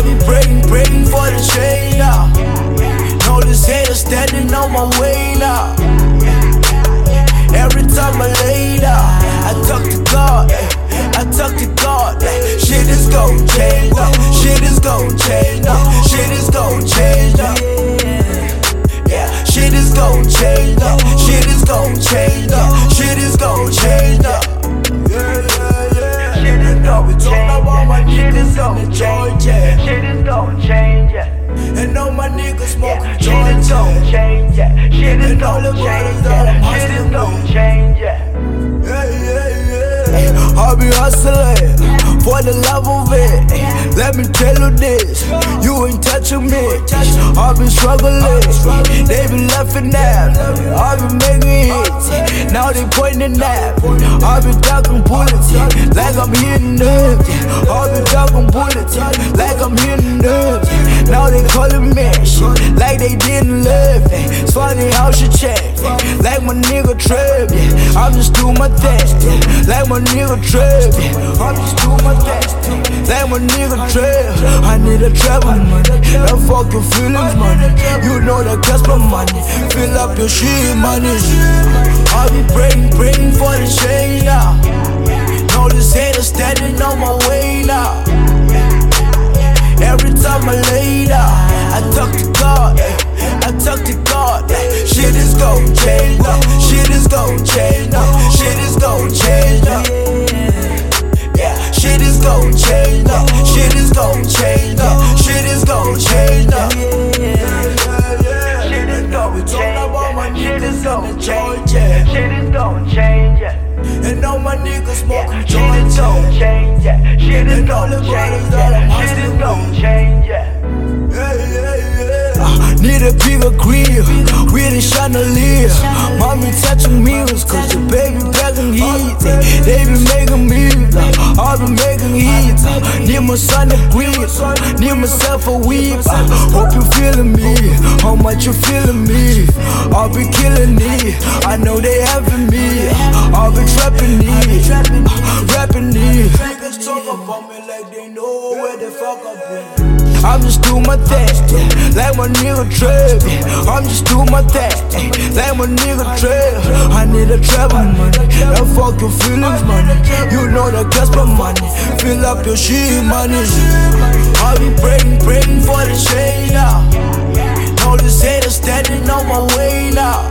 I be praying, praying for the chain now. All these haters standing on my way now. All gon' the change, brothers that I'm yeah. Shit is hustling change, yeah. Yeah, yeah, yeah. I'll be hustling for the love of it. Let me tell you this, you ain't touching me. I've been struggling, they been laughing at me. I've been making hits, now they pointing at me. I've been ducking bullets like I'm hitting them. I've been ducking bullets like I'm hitting them. Now they calling me they didn't love me. It's funny how she check like my nigga Trev. Yeah. I'm just doing my thing, yeah. like my nigga Trev. Yeah. I'm just doing my thing, like my nigga Trev. I need a travel money, that fuck your feelings money. You know that cost my money. Fill up your shit money. I'll be praying, praying for the change now. And all my niggas Yeah, smoking is joints, yeah. change, yeah. Shit is And all the change, brothers that I'm yeah. Shit is with. change, yeah. Yeah, yeah, yeah. Uh, need a bigger grill with a chandelier. Mommy touching meals, cause the baby packing heat. They be making meals, uh, I be making heat. Uh, need my son a grip, need myself a. Uh, hope you feeling me, how much you feeling me. I'll be killing it, I know they having me. I'll be trapping it, uh, rapping it. Niggas talk about me like they know where the fuck I've been. I'm just doing my thing, like my nigga yeah. I'm just doing my thing, like my nigga Trev. I need a travel money, that fuck your feelings money. You know that cost my money. Fill up your shit money. I'll be praying, praying for the change now. Know this hater standing on my way now.